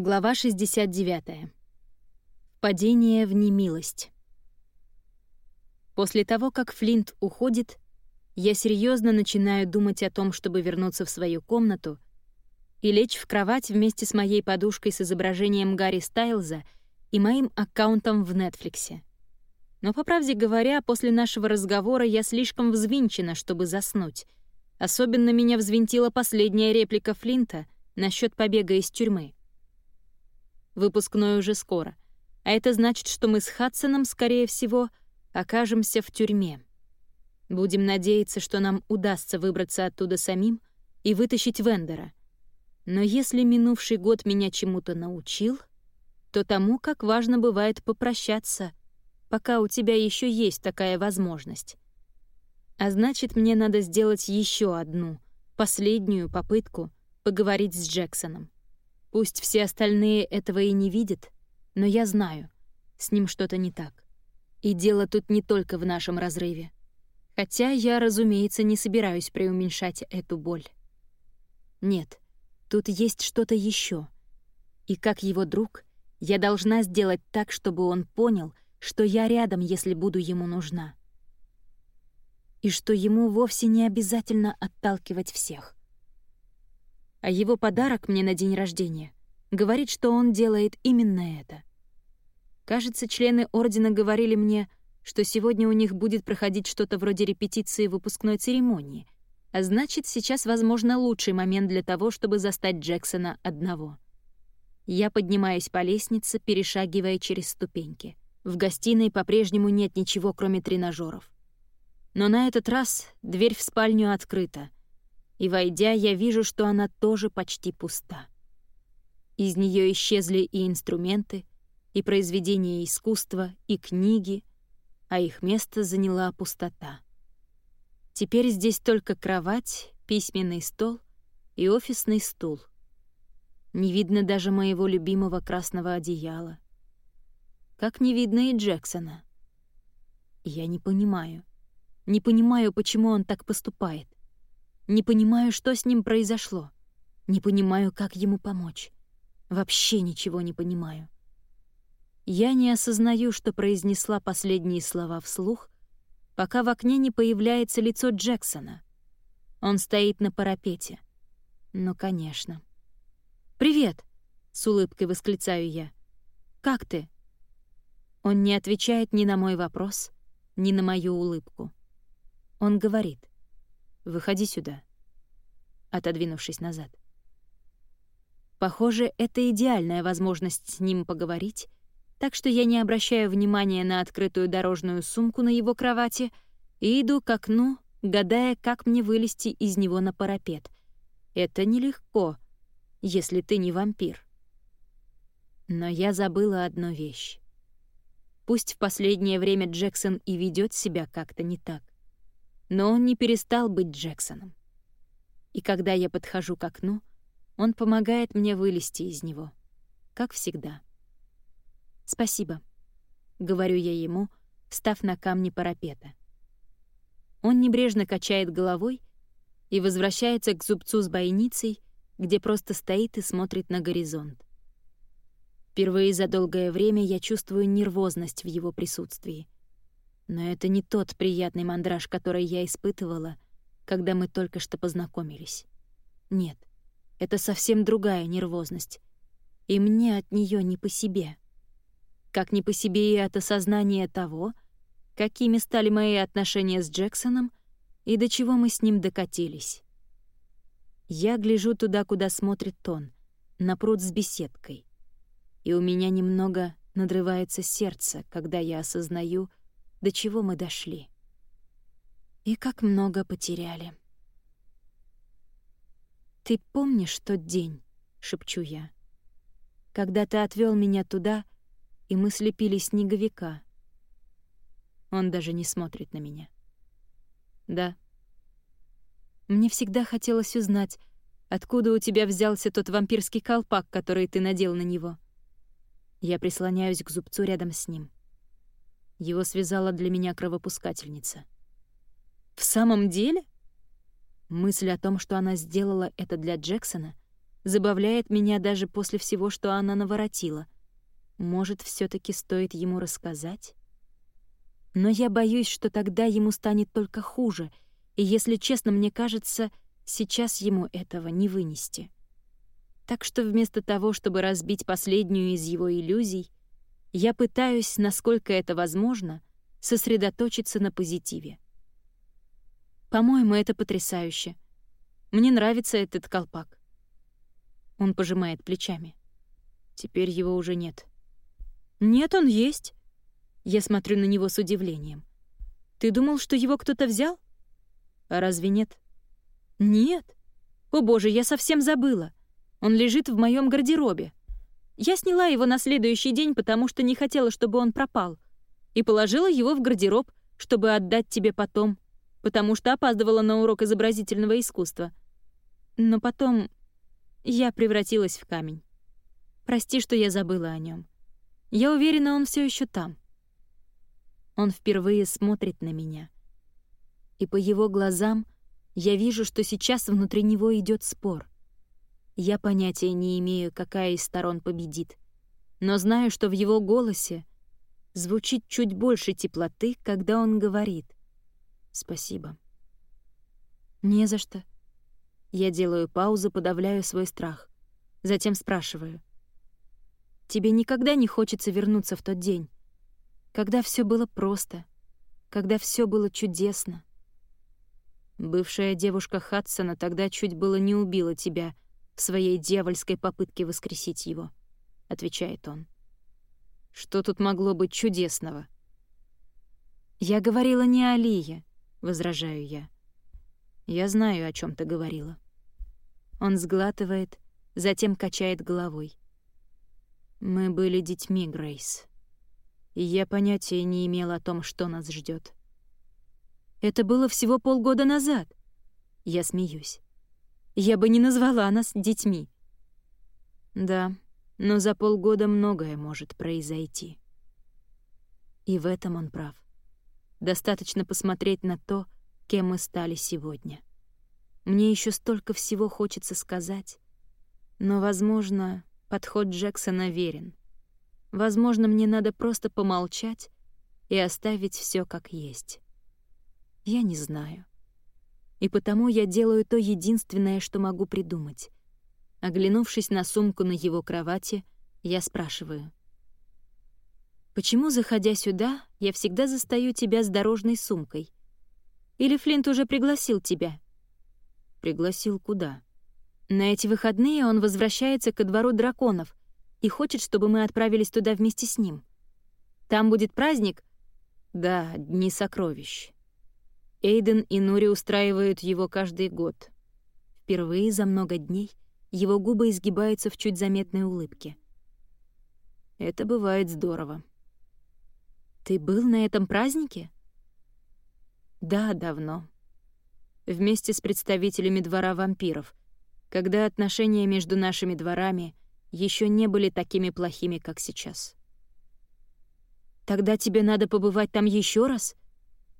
Глава 69. Падение в немилость. После того, как Флинт уходит, я серьезно начинаю думать о том, чтобы вернуться в свою комнату и лечь в кровать вместе с моей подушкой с изображением Гарри Стайлза и моим аккаунтом в Нетфликсе. Но, по правде говоря, после нашего разговора я слишком взвинчена, чтобы заснуть. Особенно меня взвинтила последняя реплика Флинта насчет побега из тюрьмы. Выпускной уже скоро. А это значит, что мы с Хадсоном, скорее всего, окажемся в тюрьме. Будем надеяться, что нам удастся выбраться оттуда самим и вытащить Вендера. Но если минувший год меня чему-то научил, то тому, как важно бывает попрощаться, пока у тебя еще есть такая возможность. А значит, мне надо сделать еще одну, последнюю попытку поговорить с Джексоном. Пусть все остальные этого и не видят, но я знаю, с ним что-то не так. И дело тут не только в нашем разрыве. Хотя я, разумеется, не собираюсь преуменьшать эту боль. Нет, тут есть что-то еще. И как его друг, я должна сделать так, чтобы он понял, что я рядом, если буду ему нужна. И что ему вовсе не обязательно отталкивать всех а его подарок мне на день рождения говорит, что он делает именно это. Кажется, члены Ордена говорили мне, что сегодня у них будет проходить что-то вроде репетиции выпускной церемонии, а значит, сейчас, возможно, лучший момент для того, чтобы застать Джексона одного. Я поднимаюсь по лестнице, перешагивая через ступеньки. В гостиной по-прежнему нет ничего, кроме тренажеров. Но на этот раз дверь в спальню открыта — и, войдя, я вижу, что она тоже почти пуста. Из нее исчезли и инструменты, и произведения искусства, и книги, а их место заняла пустота. Теперь здесь только кровать, письменный стол и офисный стул. Не видно даже моего любимого красного одеяла. Как не видно и Джексона. Я не понимаю. Не понимаю, почему он так поступает. Не понимаю, что с ним произошло. Не понимаю, как ему помочь. Вообще ничего не понимаю. Я не осознаю, что произнесла последние слова вслух, пока в окне не появляется лицо Джексона. Он стоит на парапете. Ну, конечно. «Привет!» — с улыбкой восклицаю я. «Как ты?» Он не отвечает ни на мой вопрос, ни на мою улыбку. Он говорит. «Выходи сюда», отодвинувшись назад. Похоже, это идеальная возможность с ним поговорить, так что я не обращаю внимания на открытую дорожную сумку на его кровати и иду к окну, гадая, как мне вылезти из него на парапет. Это нелегко, если ты не вампир. Но я забыла одну вещь. Пусть в последнее время Джексон и ведет себя как-то не так, но он не перестал быть Джексоном. И когда я подхожу к окну, он помогает мне вылезти из него, как всегда. «Спасибо», — говорю я ему, встав на камни парапета. Он небрежно качает головой и возвращается к зубцу с бойницей, где просто стоит и смотрит на горизонт. Впервые за долгое время я чувствую нервозность в его присутствии. Но это не тот приятный мандраж, который я испытывала, когда мы только что познакомились. Нет, это совсем другая нервозность. И мне от нее не по себе. Как не по себе и от осознания того, какими стали мои отношения с Джексоном и до чего мы с ним докатились. Я гляжу туда, куда смотрит он, на пруд с беседкой. И у меня немного надрывается сердце, когда я осознаю, до чего мы дошли. И как много потеряли. «Ты помнишь тот день?» — шепчу я. «Когда ты отвел меня туда, и мы слепили снеговика». Он даже не смотрит на меня. «Да». Мне всегда хотелось узнать, откуда у тебя взялся тот вампирский колпак, который ты надел на него. Я прислоняюсь к зубцу рядом с ним. Его связала для меня кровопускательница. «В самом деле?» Мысль о том, что она сделала это для Джексона, забавляет меня даже после всего, что она наворотила. Может, все таки стоит ему рассказать? Но я боюсь, что тогда ему станет только хуже, и, если честно, мне кажется, сейчас ему этого не вынести. Так что вместо того, чтобы разбить последнюю из его иллюзий, я пытаюсь, насколько это возможно, сосредоточиться на позитиве. По-моему, это потрясающе. Мне нравится этот колпак. Он пожимает плечами. Теперь его уже нет. Нет, он есть. Я смотрю на него с удивлением. Ты думал, что его кто-то взял? А разве нет? Нет. О боже, я совсем забыла. Он лежит в моем гардеробе. Я сняла его на следующий день, потому что не хотела, чтобы он пропал, и положила его в гардероб, чтобы отдать тебе потом, потому что опаздывала на урок изобразительного искусства. Но потом я превратилась в камень. Прости, что я забыла о нем. Я уверена, он все еще там. Он впервые смотрит на меня. И по его глазам я вижу, что сейчас внутри него идет спор — я понятия не имею, какая из сторон победит, но знаю, что в его голосе звучит чуть больше теплоты, когда он говорит «Спасибо». «Не за что». Я делаю паузу, подавляю свой страх. Затем спрашиваю. «Тебе никогда не хочется вернуться в тот день, когда все было просто, когда все было чудесно?» Бывшая девушка Хадсона тогда чуть было не убила тебя — в своей дьявольской попытке воскресить его», — отвечает он. «Что тут могло быть чудесного?» «Я говорила не о Лие», — возражаю я. «Я знаю, о чем ты говорила». Он сглатывает, затем качает головой. «Мы были детьми, Грейс. И я понятия не имела о том, что нас ждет. «Это было всего полгода назад». Я смеюсь. Я бы не назвала нас детьми. Да, но за полгода многое может произойти. И в этом он прав. Достаточно посмотреть на то, кем мы стали сегодня. Мне еще столько всего хочется сказать, но, возможно, подход Джексона верен. Возможно, мне надо просто помолчать и оставить все как есть. Я не знаю и потому я делаю то единственное, что могу придумать. Оглянувшись на сумку на его кровати, я спрашиваю. «Почему, заходя сюда, я всегда застаю тебя с дорожной сумкой? Или Флинт уже пригласил тебя?» «Пригласил куда?» «На эти выходные он возвращается ко двору драконов и хочет, чтобы мы отправились туда вместе с ним. Там будет праздник?» «Да, Дни сокровищ», Эйден и Нури устраивают его каждый год. Впервые за много дней его губы изгибаются в чуть заметной улыбке. Это бывает здорово. «Ты был на этом празднике?» «Да, давно. Вместе с представителями двора вампиров, когда отношения между нашими дворами еще не были такими плохими, как сейчас». «Тогда тебе надо побывать там еще раз?»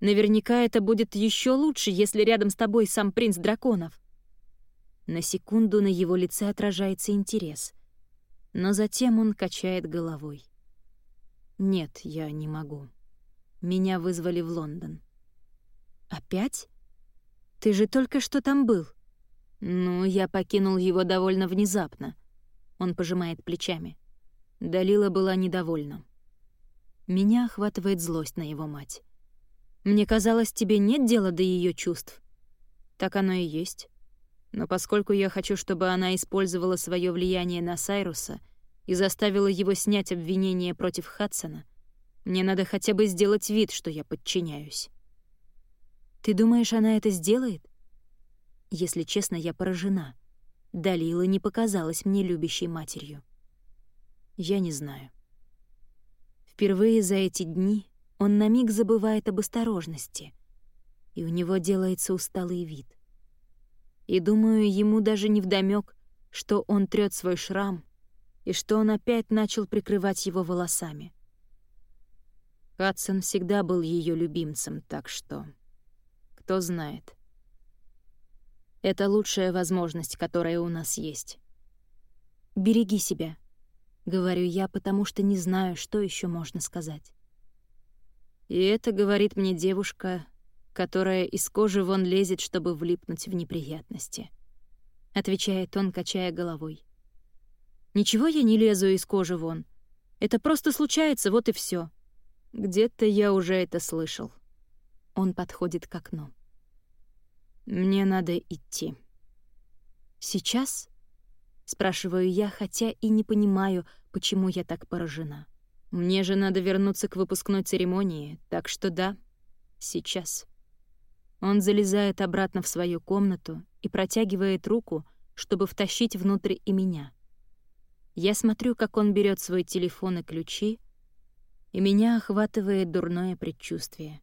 Наверняка это будет еще лучше, если рядом с тобой сам принц драконов. На секунду на его лице отражается интерес, но затем он качает головой. «Нет, я не могу. Меня вызвали в Лондон». «Опять? Ты же только что там был». «Ну, я покинул его довольно внезапно». Он пожимает плечами. Далила была недовольна. Меня охватывает злость на его мать. Мне казалось, тебе нет дела до ее чувств. Так оно и есть. Но поскольку я хочу, чтобы она использовала свое влияние на Сайруса и заставила его снять обвинение против Хадсона, мне надо хотя бы сделать вид, что я подчиняюсь. Ты думаешь, она это сделает? Если честно, я поражена. Далила не показалась мне любящей матерью. Я не знаю. Впервые за эти дни он на миг забывает об осторожности, и у него делается усталый вид. И думаю, ему даже не вдомёк, что он трёт свой шрам и что он опять начал прикрывать его волосами. Хадсон всегда был ее любимцем, так что... Кто знает. Это лучшая возможность, которая у нас есть. береги себя», — говорю я, потому что не знаю, что еще можно сказать. И это говорит мне девушка, которая из кожи вон лезет, чтобы влипнуть в неприятности. Отвечает он, качая головой. «Ничего я не лезу из кожи вон. Это просто случается, вот и все. Где-то я уже это слышал». Он подходит к окну. «Мне надо идти». «Сейчас?» — спрашиваю я, хотя и не понимаю, почему я так поражена. «Мне же надо вернуться к выпускной церемонии, так что да, сейчас». Он залезает обратно в свою комнату и протягивает руку, чтобы втащить внутрь и меня. Я смотрю, как он берет свой телефон и ключи, и меня охватывает дурное предчувствие.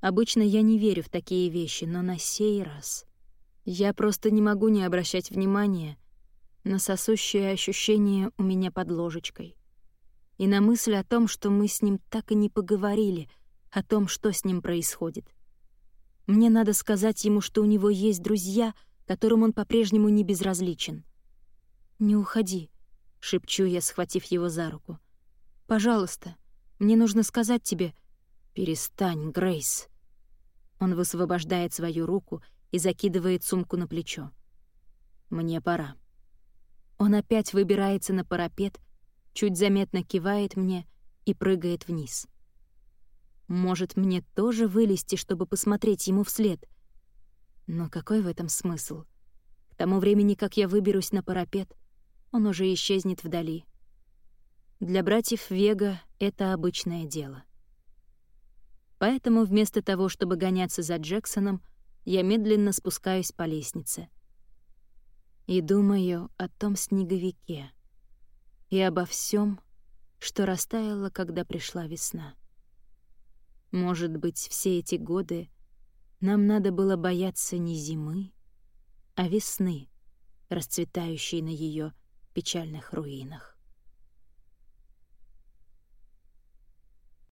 Обычно я не верю в такие вещи, но на сей раз я просто не могу не обращать внимания на сосущее ощущение у меня под ложечкой и на мысль о том, что мы с ним так и не поговорили о том, что с ним происходит. Мне надо сказать ему, что у него есть друзья, которым он по-прежнему не безразличен. «Не уходи», — шепчу я, схватив его за руку. «Пожалуйста, мне нужно сказать тебе...» «Перестань, Грейс». Он высвобождает свою руку и закидывает сумку на плечо. «Мне пора». Он опять выбирается на парапет, чуть заметно кивает мне и прыгает вниз. Может, мне тоже вылезти, чтобы посмотреть ему вслед? Но какой в этом смысл? К тому времени, как я выберусь на парапет, он уже исчезнет вдали. Для братьев Вега это обычное дело. Поэтому вместо того, чтобы гоняться за Джексоном, я медленно спускаюсь по лестнице. И думаю о том снеговике и обо всем, что растаяло, когда пришла весна. Может быть, все эти годы нам надо было бояться не зимы, а весны, расцветающей на ее печальных руинах.